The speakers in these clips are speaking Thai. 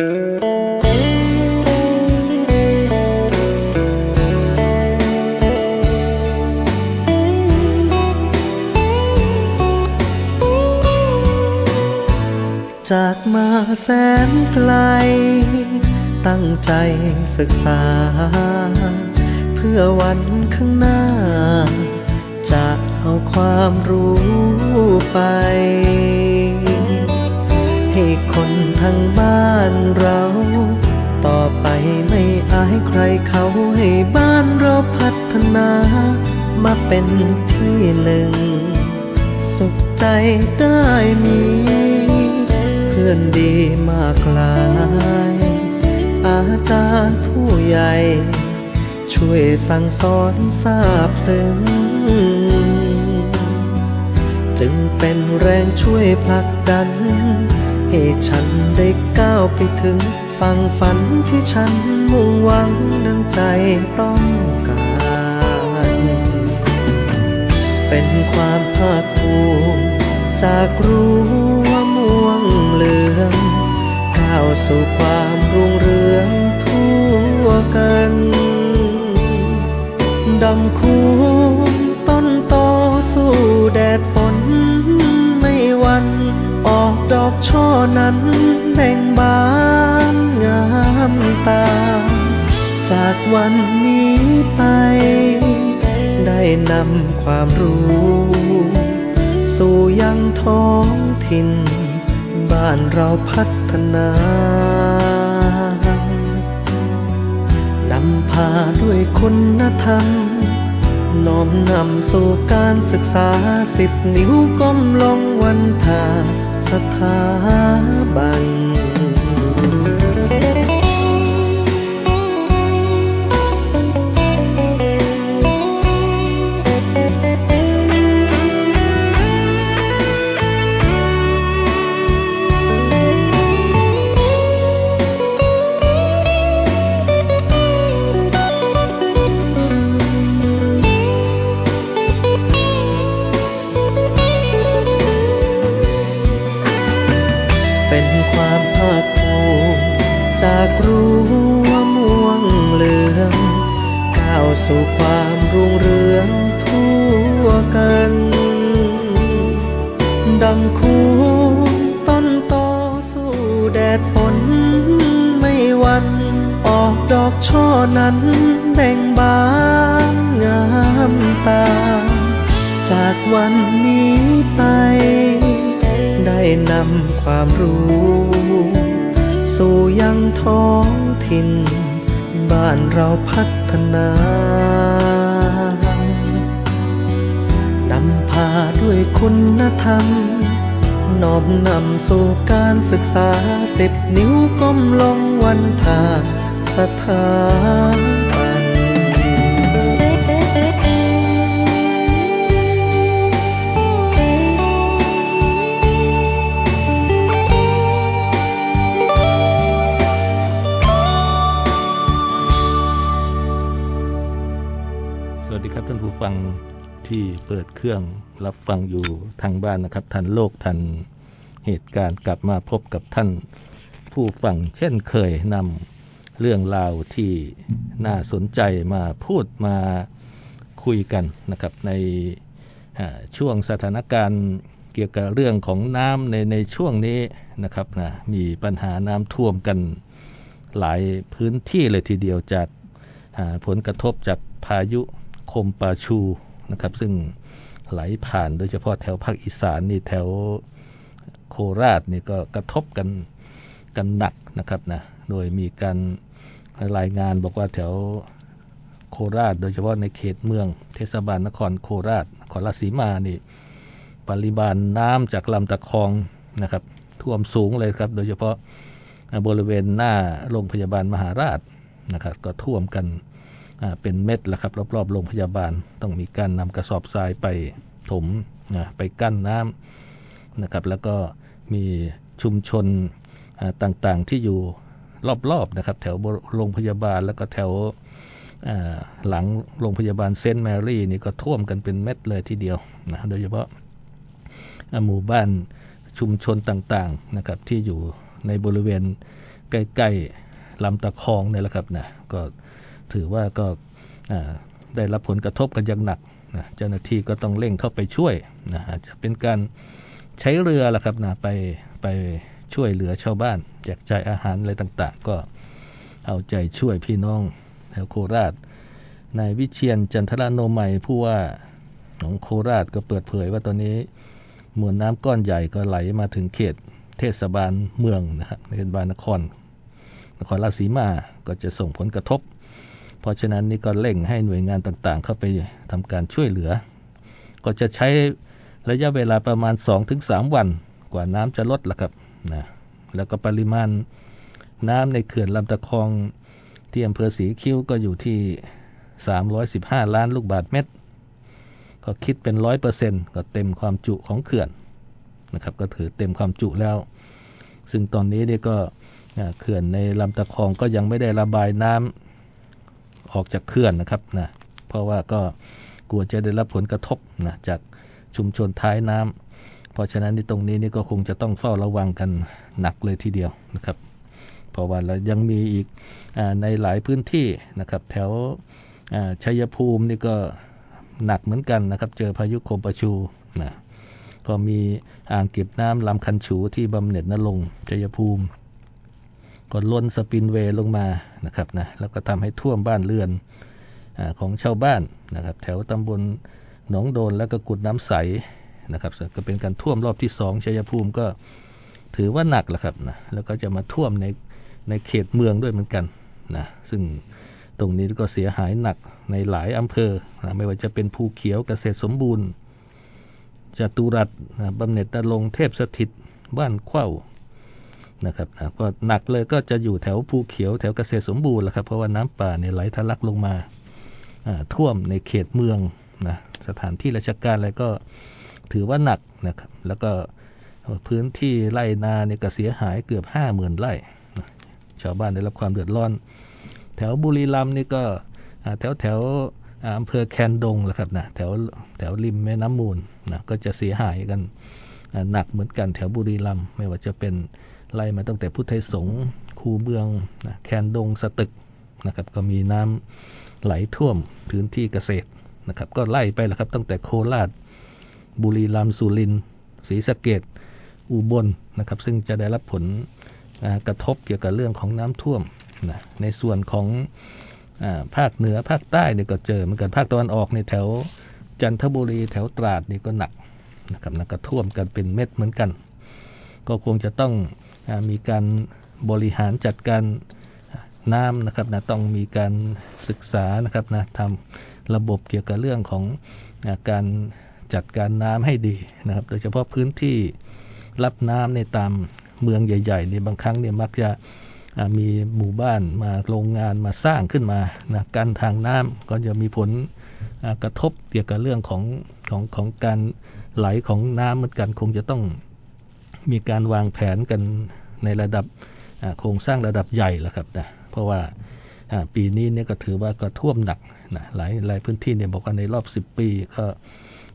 จากมาแสนไกล ตั้งใจศึกษา เพื่อวันข้างหน้า จะเอาความรู้ไป คนทางบ้านเรา ต่อไปไม่อายใครเขาให้บ้านเราพัฒนา มาเป็นที่หนึ่ง สุขใจได้มี เพื่อนดีมากลาย อาจารย์ผู้ใหญ่ ช่วยสั่งสอนทราบซึ้งจึงเป็นแรงช่วยผลักดัน ให้ฉันได้ก้าวไปถึงฝั่งฝันที่ฉันมุ่งหวังดังใจต้องการ เป็นความภาคภูมิจากรู้ว่าม่วงเหลืองก้าวสู่ความรุ่งเรืองทั่วกันดำคูต้นโตสู้แดดฝ ช่อนั้นแบ่งบานงามตา จากวันนี้ไป ได้นำความรู้ สู่ยังท้องถิ่น บ้านเราพัฒนานำพาด้วยคุณธรรม น้อมนำสู่การศึกษาสิบนิ้วก้มลงวันทาสถาบัน ยคุณธรรมนอบนำสู่การศึกษาสิบนิ้วก้มลงวันทาสถา ที่เปิดเครื่องรับฟังอยู่ทางบ้านนะครับ ทันโลกทันเหตุการณ์กลับมาพบกับท่านผู้ฟังเช่นเคยนำเรื่องราวที่น่าสนใจมาพูดมาคุยกันนะครับ ในช่วงสถานการณ์เกี่ยวกับเรื่องของน้ำในในช่วงนี้นะครับนะมีปัญหาน้ำท่วมกันหลายพื้นที่เลยทีเดียวจากผลกระทบจากพายุคมปาชู นะครับ ซึ่งไหลผ่านโดยเฉพาะแถวภาคอีสานนี่แถวโคราชนี่ก็กระทบกันกันหนักนะครับนะโดยมีการรายงานบอกว่าแถวโคราช โดยเฉพาะในเขตเมือง เทศบาลนครโคราชนครราชสีมานี่ปริมาณน้ำจากลำตะคองนะครับ ท่วมสูงเลยครับ โดยเฉพาะบริเวณหน้าโรงพยาบาลมหาราชนะครับ ก็ท่วมกัน เป็นเม็ดแล้วครับรอบๆโรงพยาบาล ต้องมีการนำกระสอบทรายไปถมไปกั้นน้ำนะครับ แล้วก็มีชุมชนต่างๆที่อยู่รอบๆนะครับ แถวโรงพยาบาลแล้วก็แถวหลังโรงพยาบาลเซนต์แมรี่นี่ก็ท่วมกันเป็นเม็ดเลยทีเดียวนะโดยเฉพาะหมู่บ้านชุมชนต่างๆนะครับที่อยู่ในบริเวณใกล้ๆลำตะคองเนี่ยแหละครับนะก็ ถือว่าก็ได้รับผลกระทบกันอย่างหนักนะเจ้าหน้าที่ก็ต้องเร่งเข้าไปช่วยนะอาจจะเป็นการใช้เรือละครับนะไปไปช่วยเหลือชาวบ้านแจกจ่ายอาหารอะไรต่าง ๆ ก็เอาใจช่วยพี่น้องแถวโคราชนายวิเชียนจันทรโนมัยผู้ว่าของโคราชก็เปิดเผยว่าตอนนี้มวลน้ำก้อนใหญ่ก็ไหลมาถึงเขตเทศบาลเมืองนะครับเทศบาลนคร นครราชสีมาก็จะส่งผลกระทบ ราะฉะนั้นนี่ก็เร่งให้หน่วยงานต่างๆ เข้าไปทำการช่วยเหลือ ก็จะใช้ระยะเวลาประมาณ 2-3 วันกว่าน้ำจะลดละครับนะแล้วก็ปริมาณน้ำในเขื่อนลำตะคองที่อำเภอสีคิ้วก็อยู่ที่ 315 ล้านลูกบาทเมตร ก็คิดเป็นร้อยเปอร์เซ็นต์ก็เต็มความจุของเขื่อนนะครับ ก็ถือเต็มความจุแล้ว ซึ่งตอนนี้นี่ก็เขื่อนในลำตะคองก็ยังไม่ได้ระบายน้ำ ออกจากเขื่อนนะครับนะเพราะว่าก็กลัวจะได้รับผลกระทบนะจากชุมชนท้ายน้ำเพราะฉะนั้นในตรงนี้นี่ก็คงจะต้องเฝ้าระวังกันหนักเลยทีเดียวนะครับ เพราะว่าเรายังมีอีกอในหลายพื้นที่นะครับ แถวชัยภูมินี่ก็หนักเหมือนกันนะครับ เจอพายุโคมประชูนะก็มีอ่างเก็บน้ำลำคันฉูที่บำเหน็จนลงชัยภูมิ ก็ล้นสปินเวย์ลงมา นะครับนะแล้วก็ทำให้ท่วมบ้านเรือนอของชาวบ้านนะครับ แถวตำบลหนองโดนแล้วก็กุดน้ำใสนะครับก็เป็นการท่วมรอบที่สองชัยภูมิก็ถือว่าหนักแหละครับนะแล้วก็จะมาท่วมในในเขตเมืองด้วยเหมือนกันนะซึ่งตรงนี้ก็เสียหายหนักในหลายอำเภอนะไม่ว่าจะเป็นภูเขียวเกษตรสมบูรณ์จตุรัสนะบำเหน็จตะลงเทพสถิต บ้านเข้า นะครับนะก็หนักเลยก็จะอยู่แถวภูเขียวแถวเกษตรสมบูรณ์แหละครับเพราะว่าน้ำป่าเนี่ยไหลทะลักลงมาท่วมในเขตเมืองนะสถานที่ราชการอะไรก็ถือว่าหนักนะครับแล้วก็พื้นที่ไร่นาเนี่ยก็เสียหายเกือบห้าหมื่นไร่ชาวบ้านได้รับความเดือดร้อน แถวบุรีรัมย์นี่ก็แถวแถวอำเภอแคนดงแหละครับนะแถวแถวริมแม่น้ำมูลนะก็จะเสียหายกันหนักเหมือนกันแถวบุรีรัมย์ไม่ว่าจะเป็น ไล่มาตั้งแต่พุทธไทยสงฆ์คูเมืองนะแคนดงสตึกนะครับก็มีน้ำไหลท่วมพื้นที่เกษตรนะครับก็ไล่ไปแล้วครับตั้งแต่โคราช บุรีรัมย์สุรินทร์ศรีสะเกดอุบลนะครับซึ่งจะได้รับผลกระทบเกี่ยวกับเรื่องของน้ำท่วมนะในส่วนของอภาคเหนือภาคใต้เนี่ยก็เจอเหมือนกันภาคตะวันออกในแถวจันทบุรีแถวตราดนี่ก็หนักนะครับนะก็ท่วมกันเป็นเม็ดเหมือนกัน ก็คงจะต้อง มีการบริหารจัดการน้ำนะครับนะต้องมีการศึกษานะครับนะทำระบบเกี่ยวกับเรื่องของการจัดการน้ำให้ดีนะครับ โดยเฉพาะพื้นที่รับน้ำในตามเมืองใหญ่ๆเนี่ยบางครั้งเนี่ยมักจะมีหมู่บ้านมาโรงงานมาสร้างขึ้นมานะกันทางน้ำก็จะมีผลกระทบเกี่ยวกับเรื่องของของของการไหลของน้ำเหมือนกันคงจะต้อง มีการวางแผนกันในระดับโครงสร้างระดับใหญ่แล้วครับนะเพราะว่าปีนี้เนี่ยก็ถือว่าก็ท่วมหนักนะหลายหลายพื้นที่เนี่ยบอกว่าในรอบ 10 ปีก็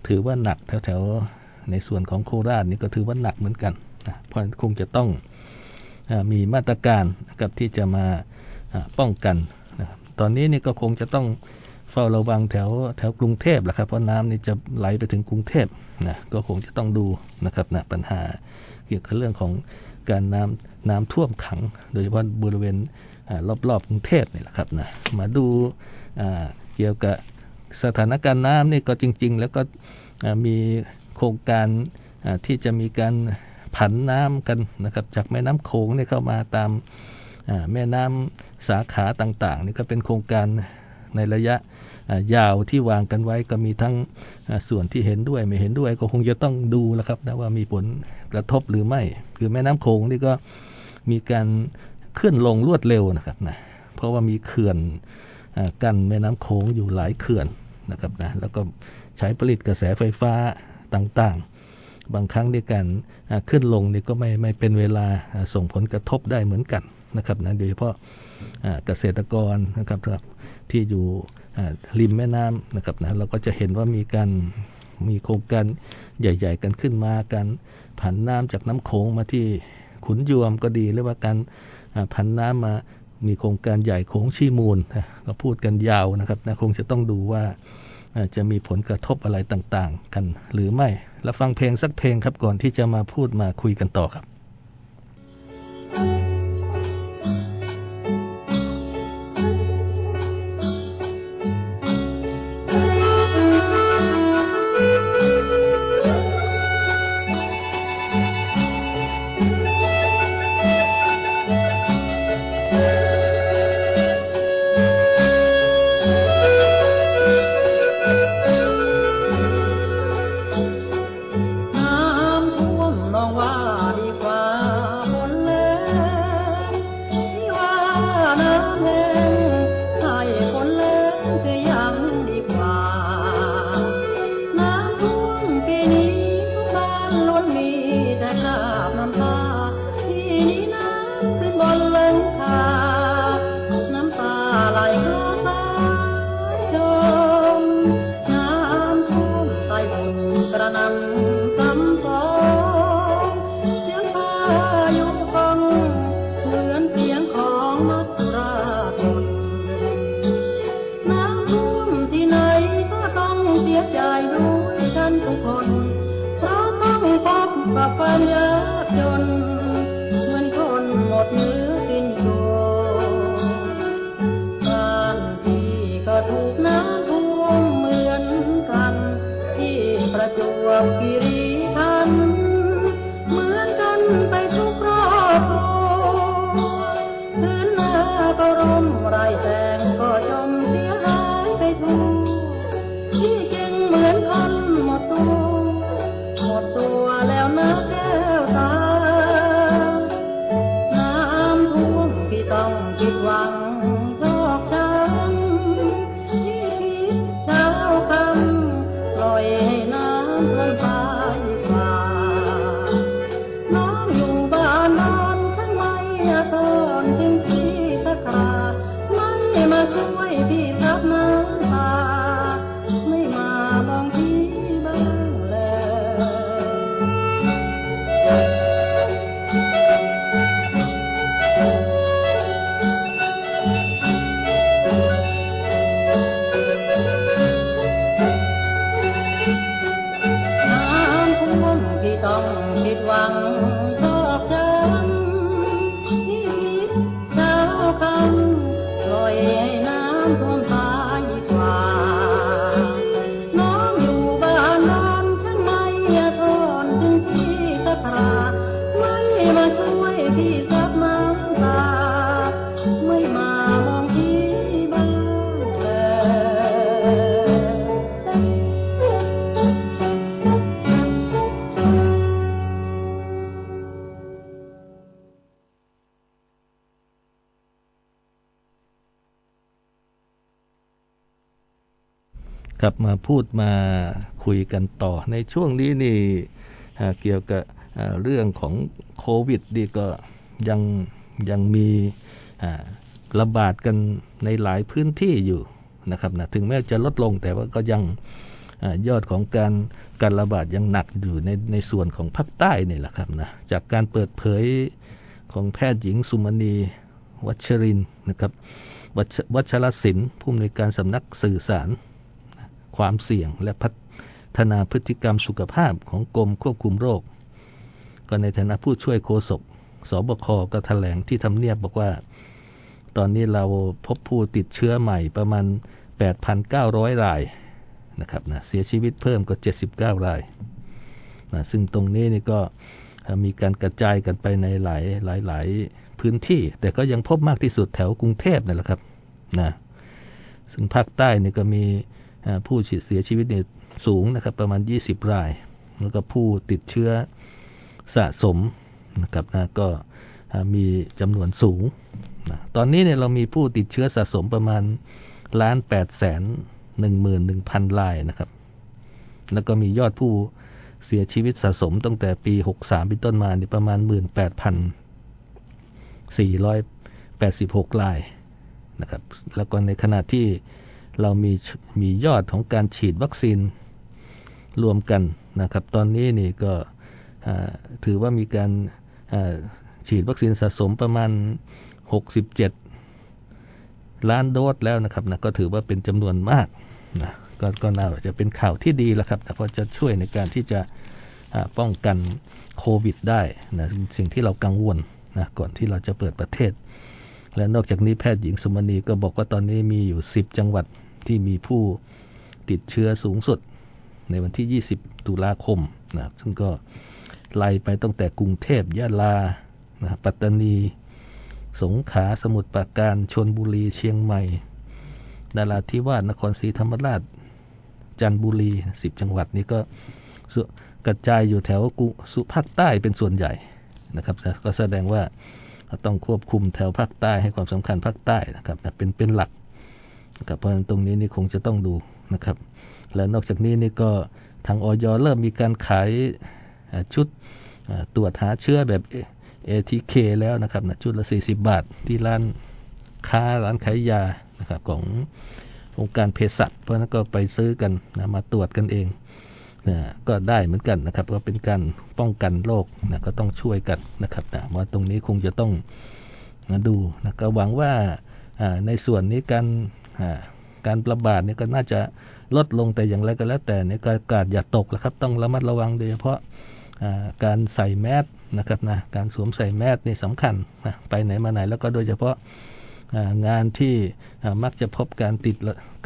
ถือว่าหนักแถวๆในส่วนของโคราชนี่ก็ถือว่าหนักเหมือนกันนะเพราะคงจะต้องมีมาตรการกับที่จะมาป้องกันนะครับตอนนี้นี่ก็คงจะต้องเฝ้าระวังแถวแถวกรุงเทพแหละครับเพราะน้ำนี่จะไหลไปถึงกรุงเทพนะก็คงจะต้องดูนะครับนะปัญหา เกี่ยวกับเรื่องของการน้ำน้ำท่วมขัง โดยเฉพาะบริเวณรอบๆกรุงเทพนี่แหละครับนะมาดูเกี่ยวกับสถานการณ์น้ำนี่ก็จริง ๆ แล้วก็มีโครงการที่จะมีการผันน้ำกันนะครับจากแม่น้ำโขงเนี่ยเข้ามาตามแม่น้ำสาขาต่างๆนี่ก็เป็นโครงการในระยะ ยาวที่วางกันไว้ก็มีทั้งส่วนที่เห็นด้วยไม่เห็นด้วยก็คงจะต้องดูแล้วครับนะว่ามีผลกระทบหรือไม่ คือแม่น้ำโขงนี่ก็มีการขึ้นลงรวดเร็วนะครับนะเพราะว่ามีเขื่อนกั้นแม่น้ำโขงอยู่หลายเขื่อนนะครับนะแล้วก็ใช้ผลิตกระแสไฟฟ้าต่างๆ บางครั้งด้วยกันขึ้นลงนี่ก็ไม่ไม่เป็นเวลาส่งผลกระทบได้เหมือนกันนะครับนะโดยเฉพาะเกษตรกรนะครับที่อยู่ ริมแม่น้ำนะครับนะเราก็จะเห็นว่ามีการมีโครงการใหญ่ ๆ กันขึ้นมาการผันน้ำจากน้ำโขงมาที่ขุนยวมก็ดีหรือว่าการพันน้ำมามีโครงการใหญ่โขงชีมูลก็พูดกันยาวนะครับนะคงจะต้องดูว่าจะมีผลกระทบอะไรต่างๆ กันหรือไม่ แล้วฟังเพลงสักเพลงครับก่อนที่จะมาพูดมาคุยกันต่อครับ กลับมาพูดมาคุยกันต่อ ในช่วงนี้นี่เกี่ยวกับเรื่องของโควิดดีก็ยังยังมีระบาดกันในหลายพื้นที่อยู่นะครับนะถึงแม้จะลดลงแต่ว่าก็ยังยอดของการการระบาดยังหนักอยู่ในในส่วนของภาคใต้นี่แหละครับนะจากการเปิดเผยของแพทย์หญิงสุมณีวัชรินนะครับวัชรศิลป์ผู้อำนวยการสำนักสื่อสาร ความเสี่ยงและพัฒนาพฤติกรรมสุขภาพของกรมควบคุมโรค ก็ในฐานะผู้ช่วยโฆษกสบคก็แถลงที่ทำเนียบบอกว่า ตอนนี้เราพบผู้ติดเชื้อใหม่ประมาณ 8,900 รายนะครับนะเสียชีวิตเพิ่มก็79 รายนะซึ่งตรงนี้นี่ก็มีการกระจายกันไปในหลายหลายหลายพื้นที่ แต่ก็ยังพบมากที่สุดแถวกรุงเทพนี่แหละครับนะซึ่งภาคใต้นี่ก็มี ผู้เสียชีวิตเนี่ยสูงนะครับประมาณ 20 ราย แล้วก็ผู้ติดเชื้อสะสมนะครับนะก็มีจำนวนสูงนะตอนนี้เนี่ยเรามีผู้ติดเชื้อสะสมประมาณล้านแปดแสนหนึ่งหมื่นหนึ่งพันรายนะครับ แล้วก็มียอดผู้เสียชีวิตสะสมตั้งแต่ปี63เป็นต้นมาเนี่ยประมาณ18,486รายนะครับ แล้วก็ในขณะที่ เรามีมียอดของการฉีดวัคซีนรวมกันนะครับ ตอนนี้นี่ก็ถือว่ามีการฉีดวัคซีนสะสมประมาณ 67 ล้านโดสแล้วนะครับนะก็ถือว่าเป็นจำนวนมากนะกก็น่าจะเป็นข่าวที่ดีแล้วครับเพราะจะช่วยในการที่จะป้องกันโควิดได้นะสิ่งที่เรากังวลนะก่อนที่เราจะเปิดประเทศ และนอกจากนี้แพทย์หญิงสุมณีก็บอกว่าตอนนี้มีอยู่ 10 จังหวัด ที่มีผู้ติดเชื้อสูงสุดในวันที่ 20 ตุลาคมนะซึ่งก็ไล่ไปตั้งแต่กรุงเทพยะลานะปัตตานี สงขลาสมุทรปราการชนบุรีเชียงใหม่นาราธิวาสนครศรีธรรมราช จันทบุรี 10 จังหวัดนี้ก็กระจายอยู่แถวกุสุภาคใต้เป็นส่วนใหญ่นะครับ ก็แสดงว่าต้องควบคุมแถวภาคใต้ให้ความสำคัญภาคใต้นะครับเป็นเป็นหลัก นะครับเพราะตรงนี้นี่คงจะต้องดูนะครับ และนอกจากนี้นี่ก็ทางออยเริ่มมีการขายชุดตรวจหาเชื้อแบบ ATK แล้วนะครับนะชุดละ 40 บาทที่ร้านค้าร้านขายยานะครับขององค์การเภสัชเพราะนั้นก็ไปซื้อกันนะมาตรวจกันเองนะก็ได้เหมือนกันนะครับ ก็เป็นการป้องกันโรคนะก็ต้องช่วยกันนะครับนะว่าตรงนี้คงจะต้องมาดูนะก็หวังว่าในส่วนนี้การ การระบาดนี่ก็น่าจะลดลงแต่อย่างไรก็แล้วแต่ในการกาดอย่าตกนะครับ ต้องระมัดระวังโดยเฉพาะการใส่แมสนะครับนะการสวมใส่แมสนี่สำคัญนะไปไหนมาไหนแล้วก็โดยเฉพาะงานที่มักจะพบการติด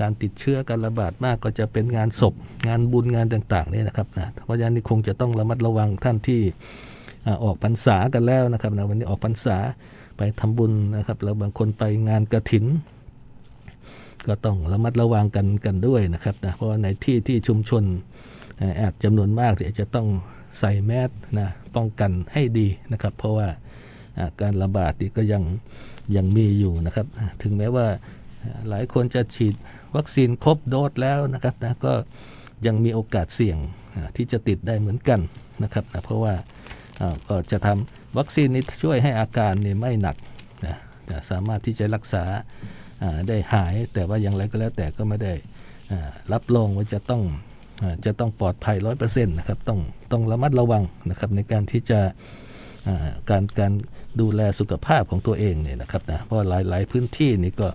การติดเชื้อการระบาดมากก็จะเป็นงานศพ งานบุญงานต่างๆนี่นะครับนะเพราะฉะนั้นนี่คงจะต้องระมัดระวังท่านที่ออกพรรษากันแล้วนะครับนะวันนี้ออกพรรษาไปทำบุญนะครับแล้วบางคนไปงานกระถิน ก็ต้องระมัดระวังกันกันด้วยนะครับนะเพราะในที่ที่ชุมชนแอบจำนวนมากที่จะต้องใส่แมสนะป้องกันให้ดีนะครับ เพราะว่าการระบาดนี่ก็ยังยังมีอยู่นะครับ ถึงแม้ว่าหลายคนจะฉีดวัคซีนครบโดสแล้วนะครับนะก็ยังมีโอกาสเสี่ยงที่จะติดได้เหมือนกันนะครับนะเพราะว่าก็จะทำวัคซีนนี้ช่วยให้อาการนี่ไม่หนักนะสามารถที่จะรักษา ได้หาย แต่ว่าอย่างไรก็แล้วแต่ก็ไม่ได้รับรองว่าจะต้องจะต้องปลอดภัยร้อยเปอร์เซ็นต์นะครับต้องต้องระมัดระวังนะครับในการที่จะการการดูแลสุขภาพของตัวเองเนี่ยนะครับนะเพราะหลายหลายพื้นที่นี่ก็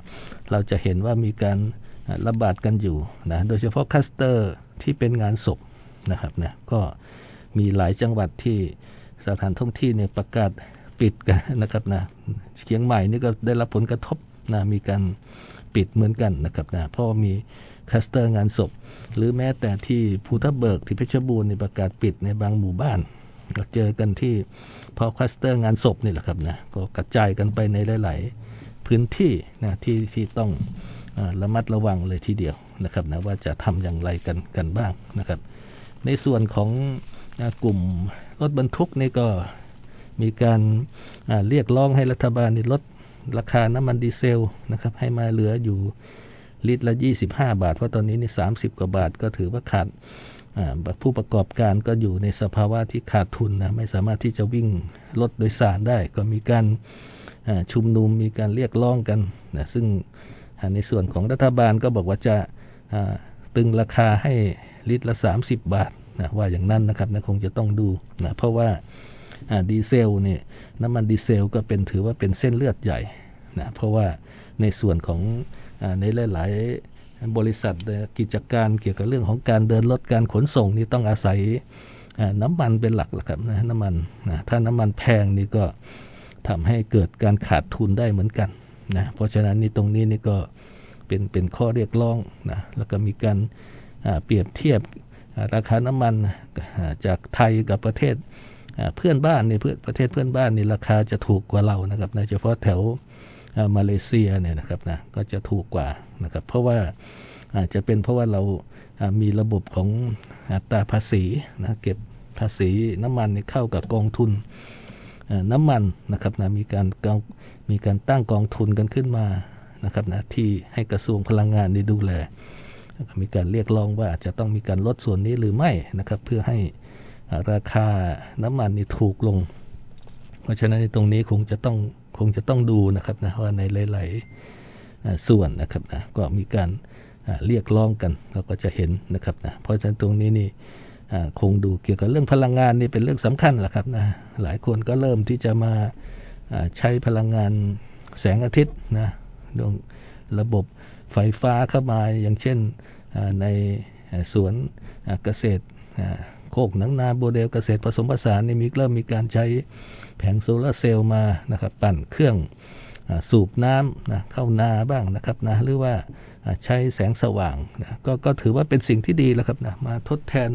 เราจะเห็นว่ามีการระบาดกันอยู่นะโดยเฉพาะคลัสเตอร์ที่เป็นงานศพนะครับนะก็มีหลายจังหวัดที่สถานท้องที่เนี่ยประกาศปิดกันนะครับนะเชียงใหม่นี่ก็ได้รับผลกระทบ นะมีการปิดเหมือนกันนะครับนะเพราะมีคลัสเตอร์งานศพ หรือแม้แต่ที่ภูทับเบิกที่เพชรบูรณ์ในประกาศปิดในบางหมู่บ้านก็เจอกันที่พอคลัสเตอร์งานศพนี่แหละครับนะก็กระจายกันไปในหลาย ๆ พื้นที่นะที่ที่ต้องระมัดระวังเลยทีเดียวนะครับนะว่าจะทำอย่างไรกันกันบ้างนะครับ ในส่วนของกลุ่มรถบรรทุกนี่ก็มีการเรียกร้องให้รัฐบาลนี่ลด ราคาน้ำมันดีเซลนะครับให้มาเหลืออยู่ลิตรละ 25 บาท เพราะตอนนี้นี่ 30 กว่าบาทก็ถือว่าขาดผู้ประกอบการก็อยู่ในสภาวะที่ขาดทุนนะไม่สามารถที่จะวิ่งรถโดยสารได้ ก็มีการชุมนุมมีการเรียกร้องกันนะซึ่งในส่วนของรัฐบาลก็บอกว่าจะตึงราคาให้ลิตรละ 30 บาทนะว่าอย่างนั้นนะครับนะคงจะต้องดูนะเพราะว่า ดีเซลเนี่ยน้ำมันดีเซลก็เป็นถือว่าเป็นเส้นเลือดใหญ่นะเพราะว่าในส่วนของในหลายบริษัทกิจการเกี่ยวกับเรื่องของการเดินรถการขนส่งนี่ต้องอาศัยน้ำมันเป็นหลักแหละครับนะน้ำมันนะถ้าน้ำมันแพงนี่ก็ทำให้เกิดการขาดทุนได้เหมือนกันนะเพราะฉะนั้นนี่ตรงนี้นี่ก็เป็นเป็นข้อเรียกร้องนะแล้วก็มีการเปรียบเทียบราคาน้ำมันจากไทยกับประเทศ เพื่อนบ้านนี่เพื่อประเทศเพื่อนบ้านนี่ราคาจะถูกกว่าเรานะครับโดยเฉพาะแถวมาเลเซียเนี่ยนะครับนะก็จะถูกกว่านะครับเพราะว่าอาจจะเป็นเพราะว่าเรามีระบบของอัตราภาษีนะเก็บภาษีน้ำมันเข้ากับกองทุนน้ำมันนะครับนะมีการมีการตั้งกองทุนกันขึ้นมานะครับนะที่ให้กระทรวงพลังงานได้ดูแลมีการเรียกร้องว่าจะต้องมีการลดส่วนนี้หรือไม่นะครับ เพื่อให้ ราคาน้ำมันนี่ถูกลง เพราะฉะนั้นในตรงนี้คงจะต้องคงจะต้องดูนะครับนะว่าในหลาย ๆส่วนนะครับนะก็มีการเรียกร้องกันเราก็จะเห็นนะครับนะเพราะฉะนั้นตรงนี้นี่คงดูเกี่ยวกับเรื่องพลังงานนี่เป็นเรื่องสำคัญแหละครับนะหลายคนก็เริ่มที่จะมาใช้พลังงานแสงอาทิตย์นะดวงระบบไฟฟ้าเข้ามาอย่างเช่นในสวนเกษตร โคกหนังนาโบเดลเกษตรผสมผสานนี่มีเริ่มมีการใช้แผงโซลาเซลล์มานะครับปั่นเครื่องสูบน้ำนะเข้านาบ้างนะครับนะหรือว่าใช้แสงสว่างนะกก็ถือว่าเป็นสิ่งที่ดีแล้วครับนะมาทดแทน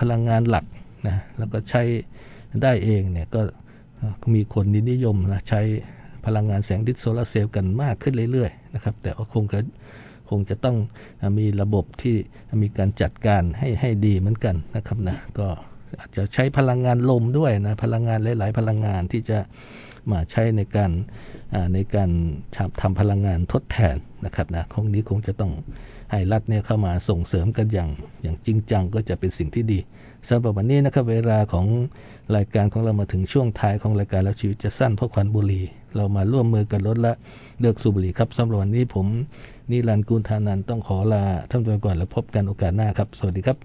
พลังงานหลักนะแล้วก็ใช้ได้เองเนี่ยก็มีคนนิยมนะใช้พลังงานแสงดิสโซลาเซลล์กันมากขึ้นเรื่อยๆนะครับแต่ว่าคงจะ คงจะต้องมีระบบที่มีการจัดการให้ให้ดีเหมือนกันนะครับนะก็อาจจะใช้พลังงานลมด้วยนะพลังงานหลาย ๆ พลังงานที่จะมาใช้ในการในการทำพลังงานทดแทนนะครับนะคงนี้คงจะต้องให้รัฐเนี่ยเข้ามาส่งเสริมกันอย่างอย่างจริงจังก็จะเป็นสิ่งที่ดี สำหรับวันนี้นะครับเวลาของรายการของเรามาถึงช่วงท้ายของรายการแล้วชีวิตจะสั้นเพราะควันบุหรี่ เรามาร่วมมือกันลดละเลิกสูบบุหรี่ครับสำหรับวันนี้ผมนิรันดร์กุลธานันต้องขอลาท่านไปก่อนแล้วพบกันโอกาสหน้าครับ สวัสดีครับ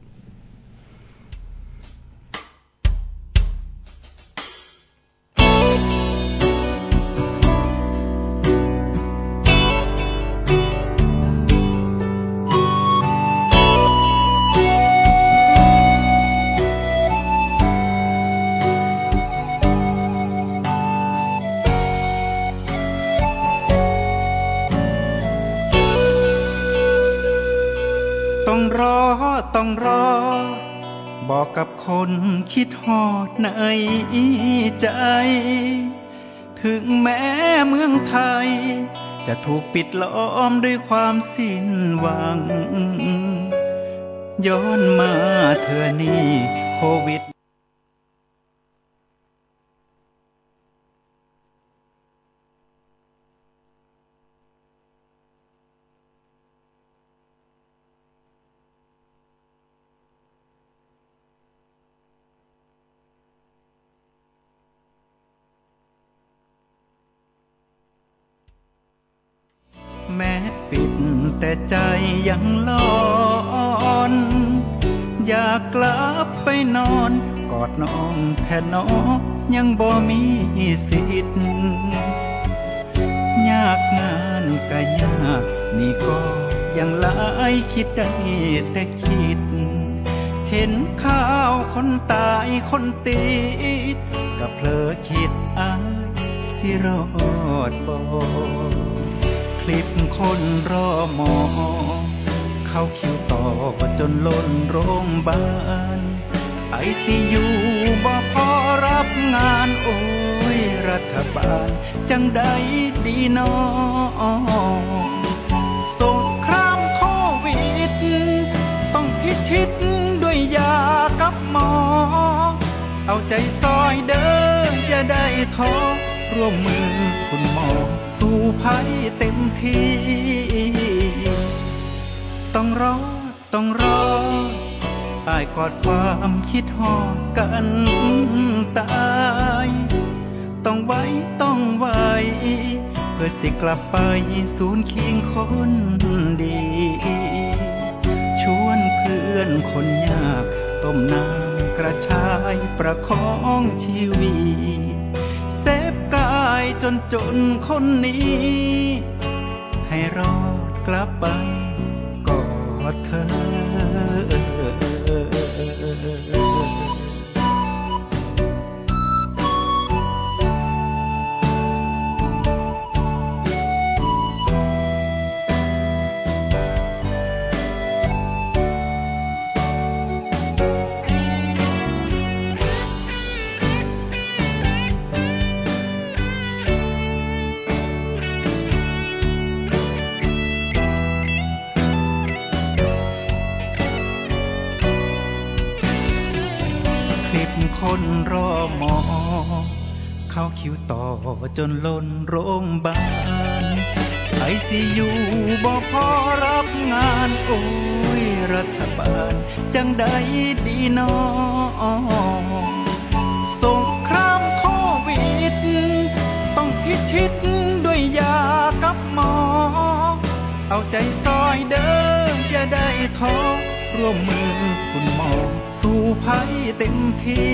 ใจ ถึงแม้เมืองไทย จะถูกปิดล้อมด้วยความสิ้นหวัง ย้อนมาเธอนี้ ยังบ่มีสิทธิ์ยากงานก็ยาก นี่ก็ยังหลายคิดได้แต่คิด เห็นข้าวคนตายคนติดก็เพลอคิดอายสิรอดบ่ลิปคนรอหมอ เข้าคิวต่อจนล้นโรงพยาบาลไอซียูบ่พอ รับงานโอ้ยรัฐบาล จังได้ดีนอสงครามโควิด ต้องพิชิตด้วยยากับหมอ เอาใจซอยเดินจะได้ท้อร่วมมือคุณหมอ สู่ภัยเต็มที่ ต้องรอ ต้องรออายกอดความคิด หอดกันตาย ต้องไว้ต้องไว้ เพื่อสิกลับไปศูนย์เคียงคนดี ชวนเพื่อนคนยากต้มน้ำกระชายประคองชีวิตจนจนคนนี้ ให้รอดกลับไปกอดเธอ จนล้นโรงบาลไอซียูบ่พอรับงานโอ้ยรัฐบาล จังได้ดีนอสงครามโควิด ต้องพิชิตด้วยยากับหมอ เอาใจซอยเดิมอย่าได้ท้อร่วมมือคุณหมอ สู้ภัยเต็มที่